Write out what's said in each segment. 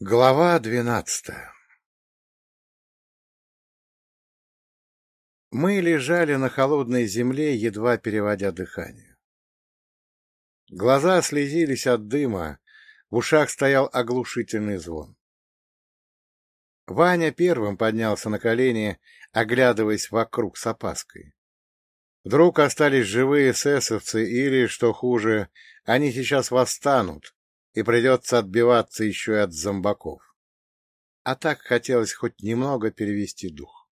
Глава двенадцатая Мы лежали на холодной земле, едва переводя дыхание. Глаза слезились от дыма, в ушах стоял оглушительный звон. Ваня первым поднялся на колени, оглядываясь вокруг с опаской. Вдруг остались живые эсэсовцы или, что хуже, они сейчас восстанут, и придется отбиваться еще и от зомбаков. А так хотелось хоть немного перевести дух.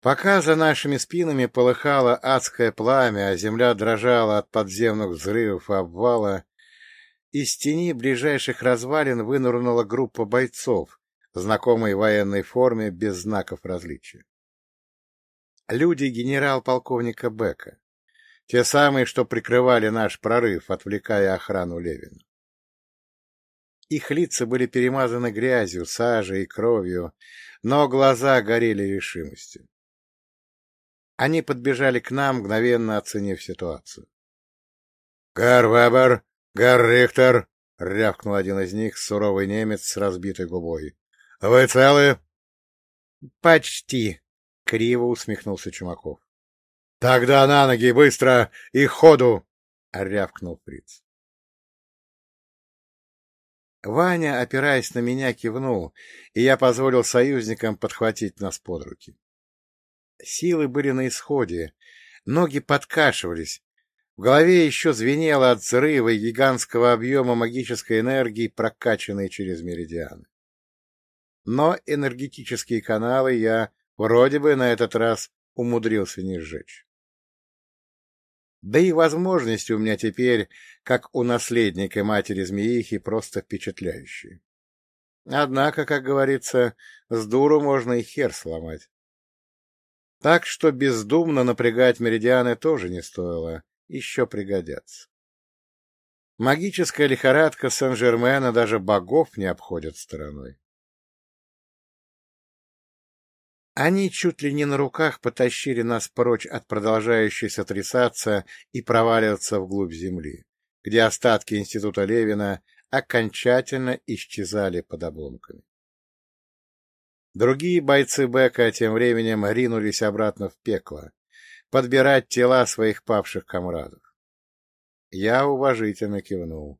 Пока за нашими спинами полыхало адское пламя, а земля дрожала от подземных взрывов и обвала, из тени ближайших развалин вынырнула группа бойцов, знакомой военной форме без знаков различия. Люди генерал-полковника Бека. Те самые, что прикрывали наш прорыв, отвлекая охрану Левина. Их лица были перемазаны грязью, сажей и кровью, но глаза горели решимостью. Они подбежали к нам, мгновенно оценив ситуацию. — Гар Вебер, Гар Рихтер! — рявкнул один из них, суровый немец с разбитой губой. — Вы целы? — Почти, — криво усмехнулся Чумаков. — Тогда на ноги, быстро и ходу! — рявкнул фриц. Ваня, опираясь на меня, кивнул, и я позволил союзникам подхватить нас под руки. Силы были на исходе, ноги подкашивались, в голове еще звенело от взрыва и гигантского объема магической энергии, прокачанной через меридианы. Но энергетические каналы я вроде бы на этот раз умудрился не сжечь. Да и возможности у меня теперь, как у наследника матери змеихи, просто впечатляющие. Однако, как говорится, с дуру можно и хер сломать. Так что бездумно напрягать меридианы тоже не стоило, еще пригодятся. Магическая лихорадка Сен-Жермена даже богов не обходит стороной. Они чуть ли не на руках потащили нас прочь от продолжающей сотрясаться и проваливаться вглубь земли, где остатки института Левина окончательно исчезали под обломками. Другие бойцы Бека тем временем ринулись обратно в пекло, подбирать тела своих павших комрадов. Я уважительно кивнул.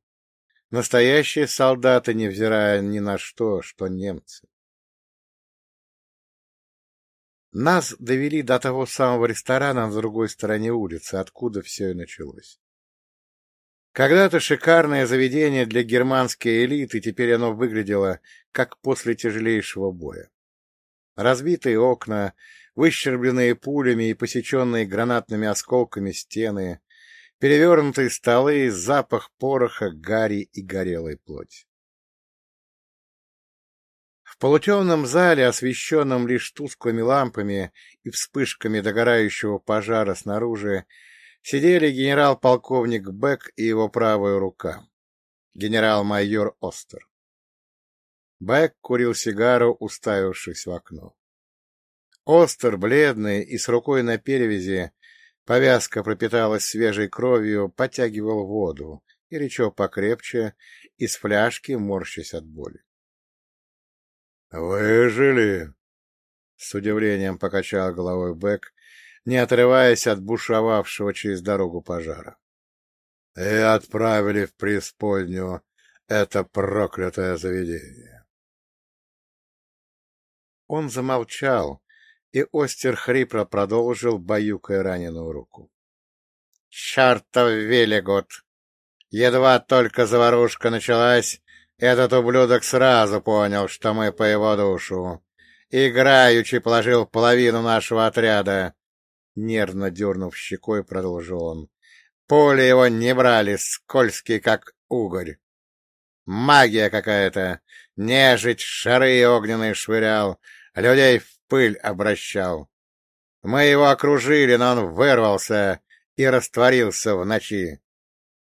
Настоящие солдаты, невзирая ни на что, что немцы. Нас довели до того самого ресторана на другой стороне улицы, откуда все и началось. Когда-то шикарное заведение для германской элиты, теперь оно выглядело, как после тяжелейшего боя. Разбитые окна, выщербленные пулями и посеченные гранатными осколками стены, перевернутые столы, запах пороха, гари и горелой плоти. Полутемном зале, освещенном лишь тусклыми лампами и вспышками догорающего пожара снаружи, сидели генерал-полковник Бек и его правая рука, генерал-майор Остер. Бэк курил сигару, уставившись в окно. Остер, бледный и с рукой на перевязи, повязка пропиталась свежей кровью, подтягивал воду, и речо покрепче, из фляжки морщась от боли. — Выжили! — с удивлением покачал головой Бэк, не отрываясь от бушевавшего через дорогу пожара. — И отправили в преисподнюю это проклятое заведение. Он замолчал, и Остер хрипро продолжил, баюкая раненую руку. — Чертов Велигот! Едва только заварушка началась, этот ублюдок сразу понял, что мы по его душу. Играючи положил половину нашего отряда. Нервно дернув щекой, продолжил он. Пули его не брали, скользкие, как угорь. Магия какая-то. Нежить шары огненные швырял, людей в пыль обращал. Мы его окружили, но он вырвался и растворился в ночи.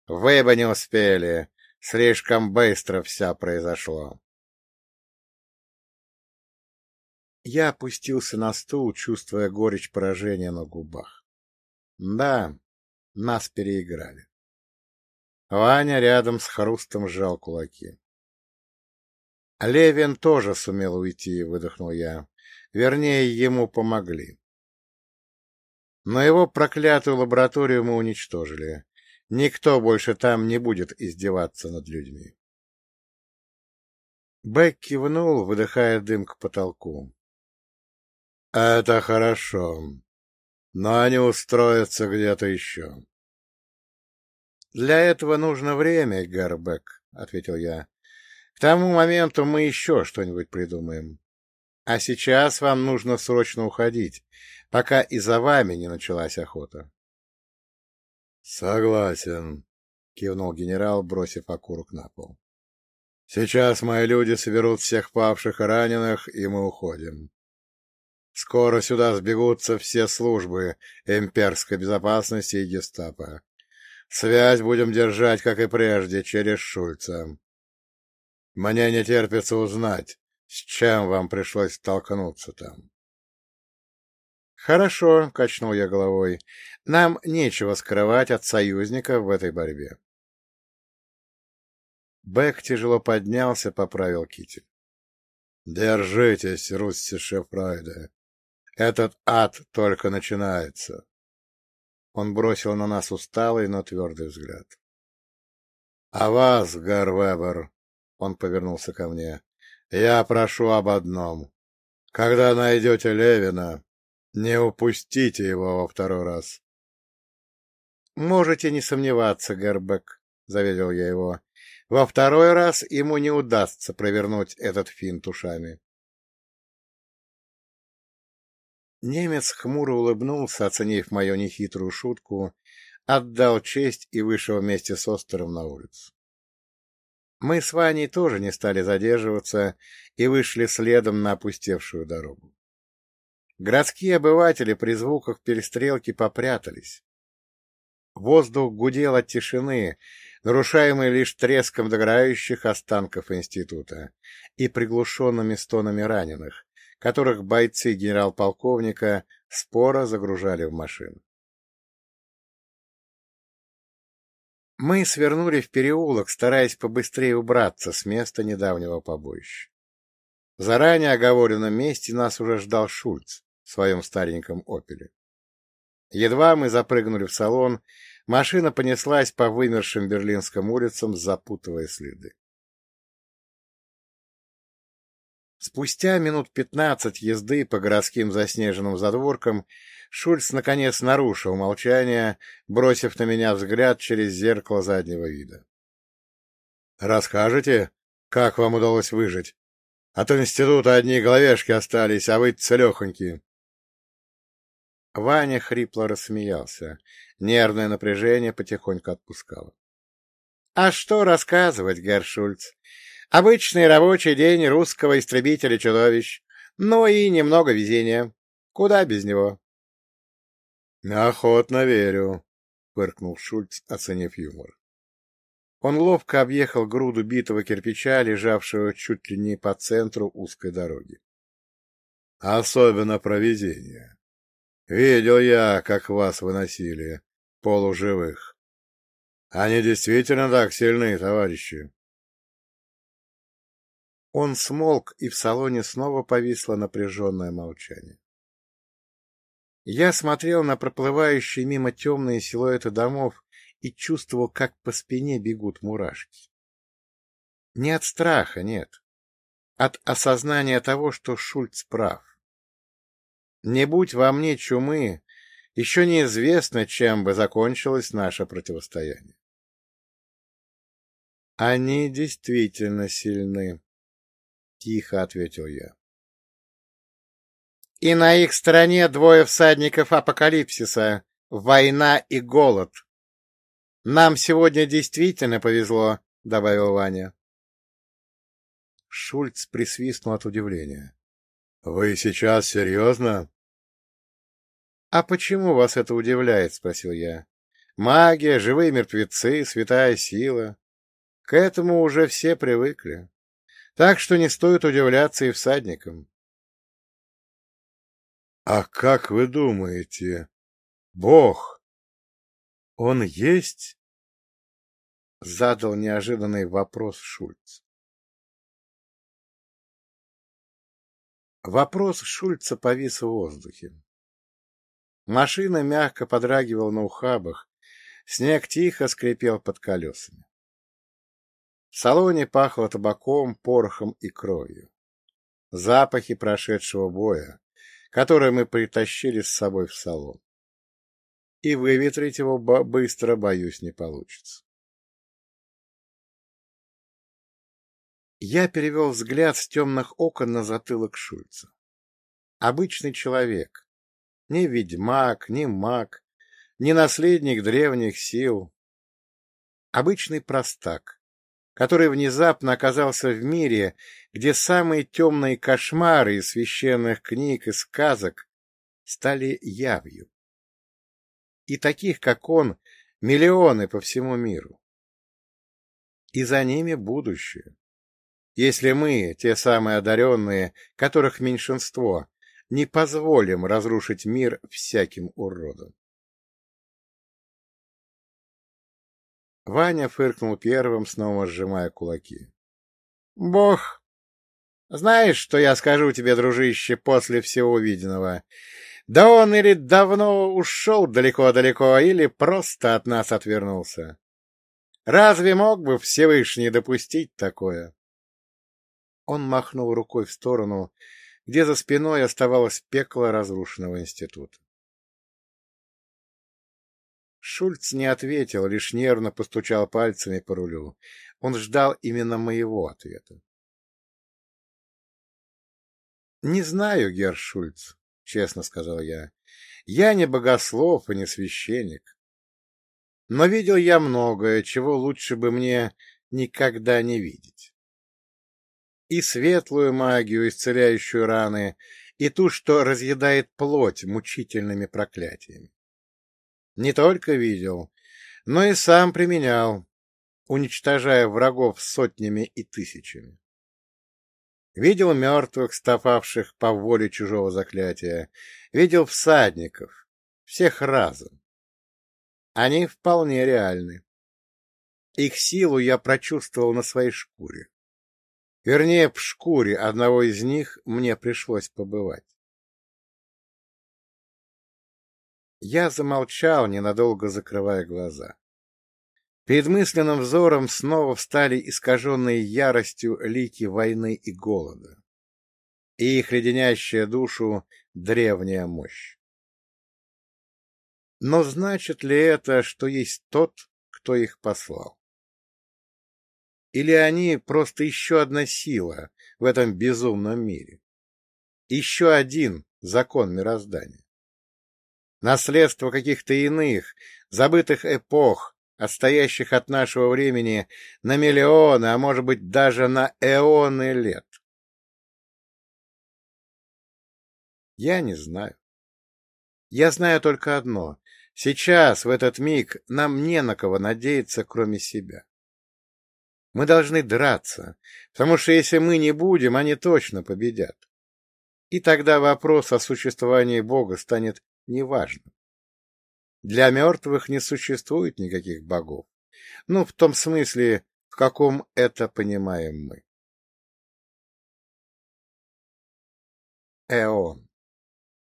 Вы бы не успели, слишком быстро все произошло. Я опустился на стул, чувствуя горечь поражения на губах. Да, нас переиграли. Ваня рядом с хрустом сжал кулаки. Левин тоже сумел уйти, выдохнул я. Вернее, ему помогли. Но его проклятую лабораторию мы уничтожили. Никто больше там не будет издеваться над людьми. Бэк кивнул, выдыхая дым к потолку. — Это хорошо. Но они устроятся где-то еще. — Для этого нужно время, Гарбек, — ответил я. — К тому моменту мы еще что-нибудь придумаем. А сейчас вам нужно срочно уходить, пока и за вами не началась охота. — Согласен, — кивнул генерал, бросив окурок на пол. — Сейчас мои люди соберут всех павших и раненых, и мы уходим. Скоро сюда сбегутся все службы имперской безопасности и гестапо. Связь будем держать, как и прежде, через Шульца. Мне не терпится узнать, с чем вам пришлось столкнуться там. «Хорошо», — качнул я головой, — «нам нечего скрывать от союзников в этой борьбе». Бэк тяжело поднялся, поправил китель. «Держитесь, Русси Шефрайда. Этот ад только начинается». Он бросил на нас усталый, но твердый взгляд. — А вас, Гарвебер, — он повернулся ко мне, — я прошу об одном. Когда найдете Левина, не упустите его во второй раз. — Можете не сомневаться, Гербек, — заверил я его. — Во второй раз ему не удастся провернуть этот финт ушами. Немец хмуро улыбнулся, оценив мою нехитрую шутку, отдал честь и вышел вместе с Остером на улицу. Мы с Ваней тоже не стали задерживаться и вышли следом на опустевшую дорогу. Городские обыватели при звуках перестрелки попрятались. Воздух гудел от тишины, нарушаемый лишь треском догорающих останков института и приглушенными стонами раненых, которых бойцы генерал-полковника споро загружали в машину. Мы свернули в переулок, стараясь побыстрее убраться с места недавнего побоища. В заранее оговоренном месте нас уже ждал Шульц в своем стареньком «Опеле». Едва мы запрыгнули в салон, машина понеслась по вымершим берлинским улицам, запутывая следы. Спустя минут пятнадцать езды по городским заснеженным задворкам Шульц наконец нарушил молчание, бросив на меня взгляд через зеркало заднего вида. — Расскажете, как вам удалось выжить? От института одни головешки остались, а вы целехоньки. Ваня хрипло рассмеялся. Нервное напряжение потихоньку отпускало. — А что рассказывать, Гершульц? Обычный рабочий день русского истребителя-чудовищ. Ну и немного везения. Куда без него? — Охотно верю, — фыркнул Шульц, оценив юмор. Он ловко объехал груду битого кирпича, лежавшего чуть ли не по центру узкой дороги. — Особенно проведение. Видел я, как вас выносили, полуживых. Они действительно так сильны, товарищи. Он смолк, и в салоне снова повисло напряженное молчание. Я смотрел на проплывающие мимо темные силуэты домов и чувствовал, как по спине бегут мурашки. Не от страха, нет. От осознания того, что Шульц прав. Не будь во мне чумы, еще неизвестно, чем бы закончилось наше противостояние. Они действительно сильны, Тихо ответил я. И на их стороне двое всадников апокалипсиса — война и голод. Нам сегодня действительно повезло, — добавил Ваня. Шульц присвистнул от удивления. — Вы сейчас серьезно? — А почему вас это удивляет? — спросил я. — Магия, живые мертвецы, святая сила. К этому уже все привыкли. Так что не стоит удивляться и всадникам. — А как вы думаете, Бог, он есть? Задал неожиданный вопрос Шульц. Вопрос Шульца повис в воздухе. Машина мягко подрагивала на ухабах, снег тихо скрипел под колесами. В салоне пахло табаком, порохом и кровью. Запахи прошедшего боя, которые мы притащили с собой в салон. И выветрить его быстро, боюсь, не получится. Я перевел взгляд с темных окон на затылок Шульца. Обычный человек. Ни ведьмак, ни маг, ни наследник древних сил. Обычный простак, который внезапно оказался в мире, где самые темные кошмары из священных книг и сказок стали явью. И таких, как он, миллионы по всему миру. И за ними будущее если мы, те самые одаренные, которых меньшинство, не позволим разрушить мир всяким уродом. Ваня фыркнул первым, снова сжимая кулаки. — Бог! Знаешь, что я скажу тебе, дружище, после всего увиденного? Да он или давно ушел далеко-далеко, или просто от нас отвернулся. Разве мог бы Всевышний допустить такое? Он махнул рукой в сторону, где за спиной оставалось пекло разрушенного института. Шульц не ответил, лишь нервно постучал пальцами по рулю. Он ждал именно моего ответа. — Не знаю, Герр Шульц, — честно сказал я. — Я не богослов и не священник. Но видел я многое, чего лучше бы мне никогда не видеть и светлую магию, исцеляющую раны, и ту, что разъедает плоть мучительными проклятиями. Не только видел, но и сам применял, уничтожая врагов сотнями и тысячами. Видел мертвых, стопавших по воле чужого заклятия, видел всадников, всех разом. Они вполне реальны. Их силу я прочувствовал на своей шкуре. Вернее, в шкуре одного из них мне пришлось побывать. Я замолчал, ненадолго закрывая глаза. Перед мысленным взором снова встали искаженные яростью лики войны и голода. И их леденящая душу древняя мощь. Но значит ли это, что есть тот, кто их послал? Или они просто еще одна сила в этом безумном мире? Еще один закон мироздания. Наследство каких-то иных, забытых эпох, отстоящих от нашего времени на миллионы, а может быть даже на эоны лет. Я не знаю. Я знаю только одно. Сейчас, в этот миг, нам не на кого надеяться, кроме себя. Мы должны драться, потому что если мы не будем, они точно победят. И тогда вопрос о существовании Бога станет неважным. Для мертвых не существует никаких богов. Ну, в том смысле, в каком это понимаем мы. Эон.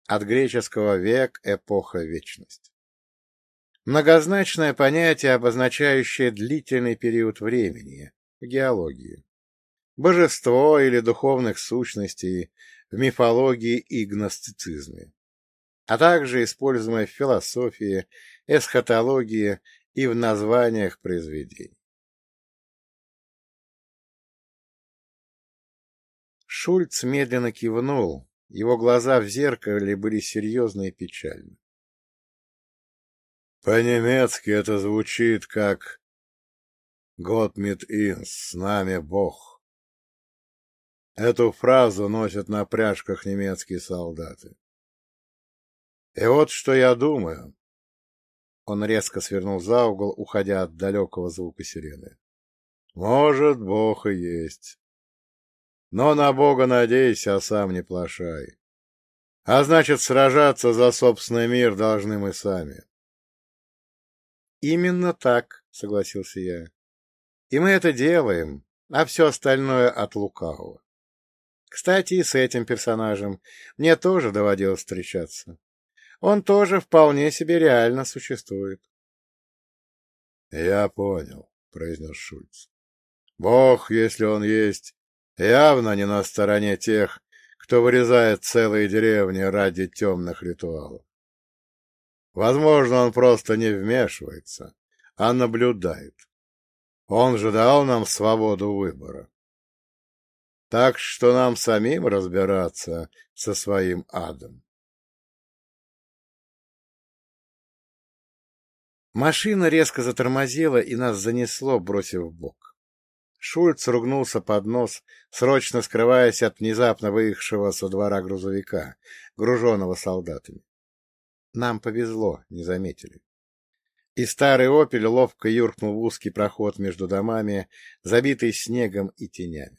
От греческого век, эпоха, вечность. Многозначное понятие, обозначающее длительный период времени, геологии. Божество или духовных сущностей в мифологии и гностицизме, а также используемое в философии, эсхатологии и в названиях произведений. Шульц медленно кивнул, его глаза в зеркале были серьезны и печальны. По-немецки это звучит как Готмит Инс, с нами Бог. Эту фразу носят на пряжках немецкие солдаты. И вот что я думаю. Он резко свернул за угол, уходя от далекого звука сирены. Может, Бог и есть. Но на Бога надейся, а сам не плашай. А значит, сражаться за собственный мир должны мы сами. — Именно так, — согласился я. И мы это делаем, а все остальное от лукавого. Кстати, и с этим персонажем мне тоже доводилось встречаться. Он тоже вполне себе реально существует. — Я понял, — произнес Шульц. — Бог, если он есть, явно не на стороне тех, кто вырезает целые деревни ради темных ритуалов. Возможно, он просто не вмешивается, а наблюдает. Он же дал нам свободу выбора. Так что нам самим разбираться со своим адом. Машина резко затормозила, и нас занесло, бросив в бок. Шульц ругнулся под нос, срочно скрываясь от внезапно выехавшего со двора грузовика, груженного солдатами. Нам повезло, не заметили. И старый «Опель» ловко юркнул в узкий проход между домами, забитый снегом и тенями.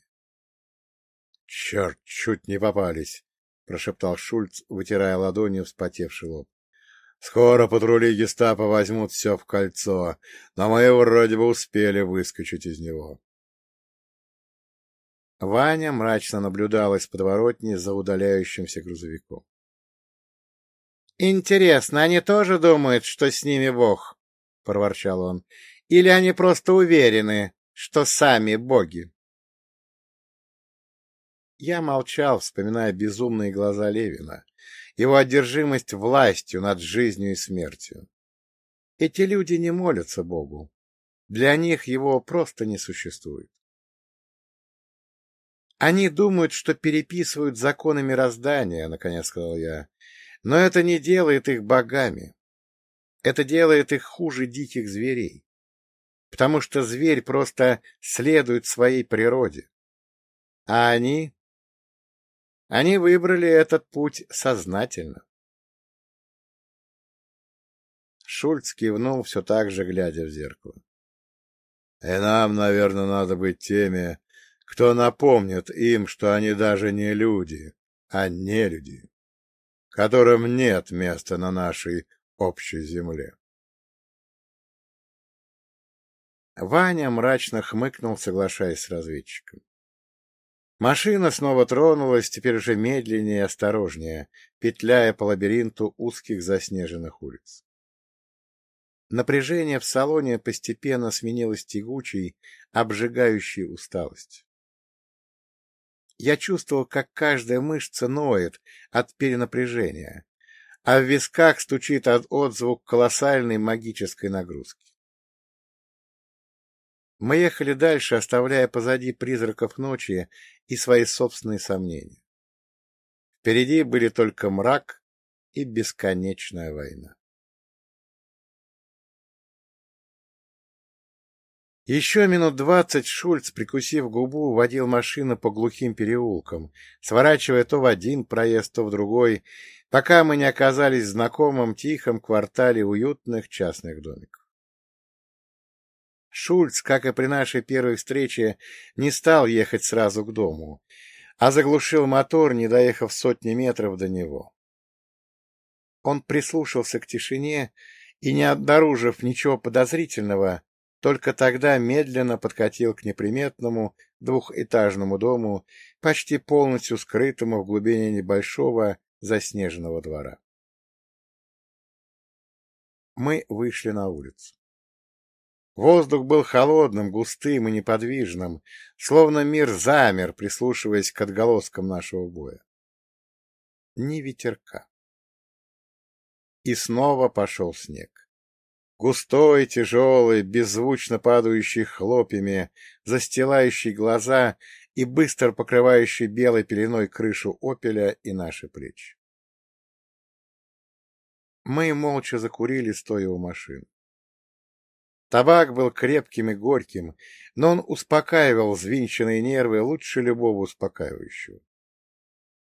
— Черт, чуть не попались! — прошептал Шульц, вытирая ладонью вспотевший лоб. — Скоро патрули гестапо возьмут все в кольцо, но мы вроде бы успели выскочить из него. Ваня мрачно наблюдал из подворотни за удаляющимся грузовиком. — Интересно, они тоже думают, что с ними Бог? — проворчал он. — Или они просто уверены, что сами боги? Я молчал, вспоминая безумные глаза Левина, его одержимость властью над жизнью и смертью. Эти люди не молятся Богу. Для них его просто не существует. Они думают, что переписывают законы мироздания, — наконец сказал я. Но это не делает их богами. Это делает их хуже диких зверей. Потому что зверь просто следует своей природе. А они... Они выбрали этот путь сознательно. Шульц кивнул, все так же глядя в зеркало. — И нам, наверное, надо быть теми, кто напомнит им, что они даже не люди, а не люди, которым нет места на нашей общей земле. Ваня мрачно хмыкнул, соглашаясь с разведчиком. Машина снова тронулась, теперь уже медленнее и осторожнее, петляя по лабиринту узких заснеженных улиц. Напряжение в салоне постепенно сменилось тягучей, обжигающей усталостью. Я чувствовал, как каждая мышца ноет от перенапряжения, а в висках стучит от отзвук колоссальной магической нагрузки. Мы ехали дальше, оставляя позади призраков ночи и свои собственные сомнения. Впереди были только мрак и бесконечная война. Еще минут двадцать Шульц, прикусив губу, водил машину по глухим переулкам, сворачивая то в один проезд, то в другой, пока мы не оказались в знакомом тихом квартале уютных частных домиков. Шульц, как и при нашей первой встрече, не стал ехать сразу к дому, а заглушил мотор, не доехав сотни метров до него. Он прислушался к тишине и, не обнаружив ничего подозрительного, только тогда медленно подкатил к неприметному двухэтажному дому, почти полностью скрытому в глубине небольшого заснеженного двора. Мы вышли на улицу. Воздух был холодным, густым и неподвижным, словно мир замер, прислушиваясь к отголоскам нашего боя. Ни ветерка. И снова пошел снег густой, тяжелый, беззвучно падающий хлопьями, застилающий глаза и быстро покрывающий белой пеленой крышу опеля и наши плечи. Мы молча закурили, стоя у машин. Табак был крепким и горьким, но он успокаивал взвинченные нервы лучше любого успокаивающего.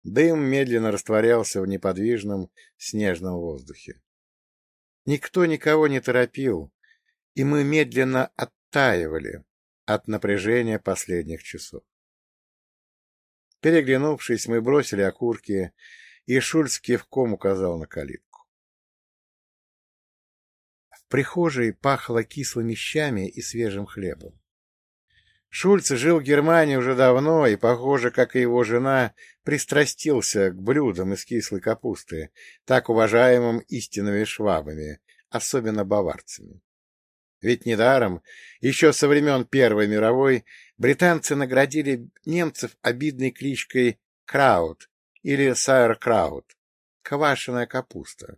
Дым медленно растворялся в неподвижном снежном воздухе. Никто никого не торопил, и мы медленно оттаивали от напряжения последних часов. Переглянувшись, мы бросили окурки, и Шульц кивком указал на калитку. В прихожей пахло кислыми щами и свежим хлебом. Шульц жил в Германии уже давно и, похоже, как и его жена, пристрастился к блюдам из кислой капусты, так уважаемым истинными швабами, особенно баварцами. Ведь недаром, еще со времен Первой мировой, британцы наградили немцев обидной кличкой «kraut» или «sauerkraut» — квашеная капуста,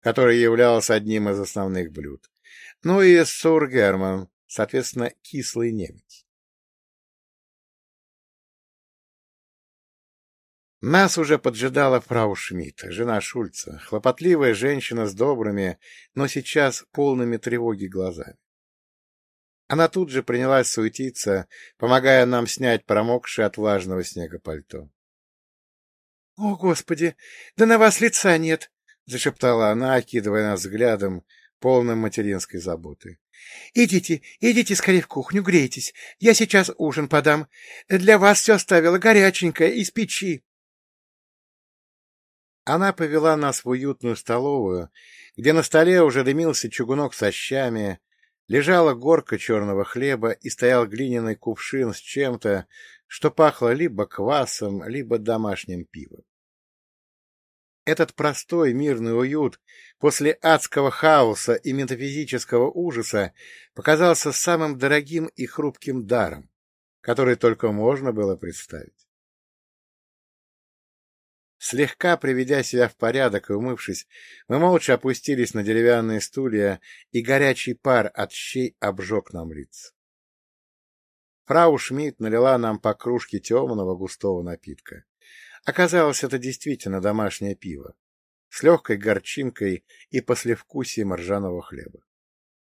которая являлась одним из основных блюд. Ну и «сургерман», соответственно, кислый немец. Нас уже поджидала фрау Шмидт, жена Шульца, хлопотливая женщина с добрыми, но сейчас полными тревоги глазами. Она тут же принялась суетиться, помогая нам снять промокшее от влажного снега пальто. — О, Господи! Да на вас лица нет! — зашептала она, окидывая нас взглядом, полным материнской заботы. — Идите, идите скорее в кухню, грейтесь. Я сейчас ужин подам. Для вас все оставила горяченькое из печи. Она повела нас в уютную столовую, где на столе уже дымился чугунок со щами, лежала горка черного хлеба и стоял глиняный кувшин с чем-то, что пахло либо квасом, либо домашним пивом. Этот простой мирный уют после адского хаоса и метафизического ужаса показался самым дорогим и хрупким даром, который только можно было представить. Слегка приведя себя в порядок и умывшись, мы молча опустились на деревянные стулья, и горячий пар от щей обжег нам лиц. Фрау Шмидт налила нам по кружке темного густого напитка. Оказалось, это действительно домашнее пиво, с легкой горчинкой и послевкусием ржаного хлеба.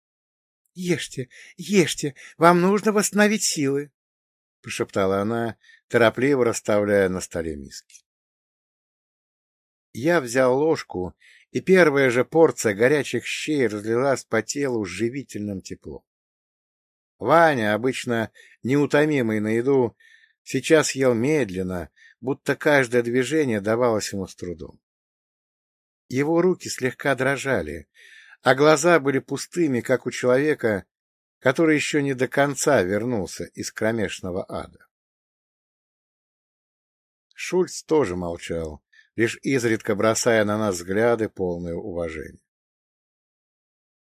— Ешьте, ешьте, вам нужно восстановить силы, — прошептала она, торопливо расставляя на столе миски. Я взял ложку, и первая же порция горячих щей разлилась по телу живительным теплом. Ваня, обычно неутомимый на еду, сейчас ел медленно, будто каждое движение давалось ему с трудом. Его руки слегка дрожали, а глаза были пустыми, как у человека, который еще не до конца вернулся из кромешного ада. Шульц тоже молчал, лишь изредка бросая на нас взгляды, полные уважения.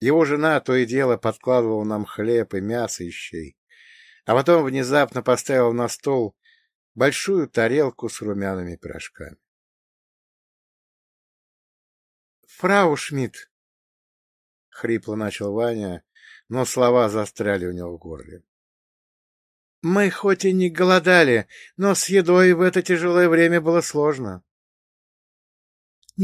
Его жена то и дело подкладывала нам хлеб и мясо и щей, а потом внезапно поставила на стол большую тарелку с румяными пирожками. «Фрау Шмидт!» — хрипло начал Ваня, но слова застряли у него в горле. «Мы хоть и не голодали, но с едой в это тяжелое время было сложно. —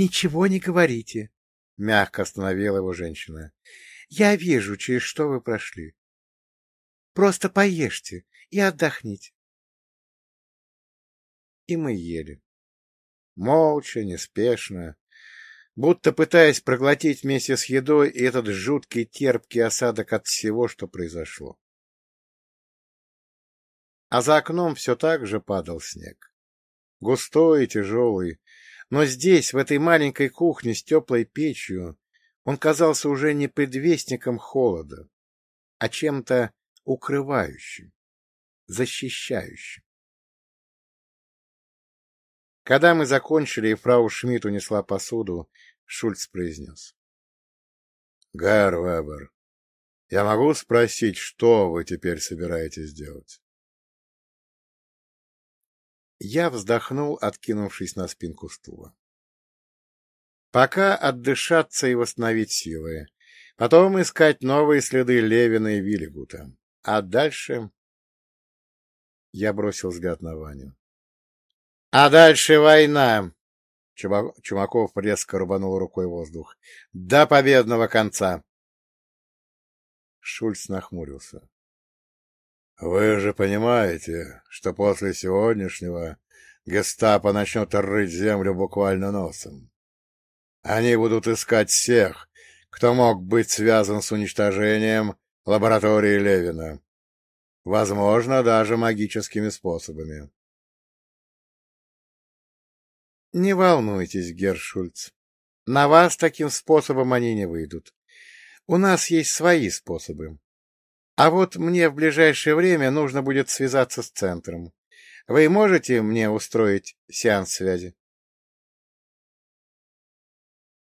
Ничего не говорите, — мягко остановила его женщина. — Я вижу, через что вы прошли. Просто поешьте и отдохните. И мы ели. Молча, неспешно, будто пытаясь проглотить вместе с едой этот жуткий терпкий осадок от всего, что произошло. А за окном все так же падал снег. Густой и тяжелый, но здесь, в этой маленькой кухне с теплой печью, он казался уже не предвестником холода, а чем-то укрывающим, защищающим. Когда мы закончили, и фрау Шмидт унесла посуду, Шульц произнес. — Гэр Вебер, я могу спросить, что вы теперь собираетесь делать? Я вздохнул, откинувшись на спинку стула. Пока отдышаться и восстановить силы. Потом искать новые следы Левина и Виллигута. А дальше... Я бросил взгляд на Ваню. — А дальше война! Чумаков резко рубанул рукой воздух. — До победного конца! Шульц нахмурился. Вы же понимаете, что после сегодняшнего гестапо начнет рыть землю буквально носом. Они будут искать всех, кто мог быть связан с уничтожением лаборатории Левина. Возможно, даже магическими способами. Не волнуйтесь, Гершульц. На вас таким способом они не выйдут. У нас есть свои способы. А вот мне в ближайшее время нужно будет связаться с центром. Вы можете мне устроить сеанс связи?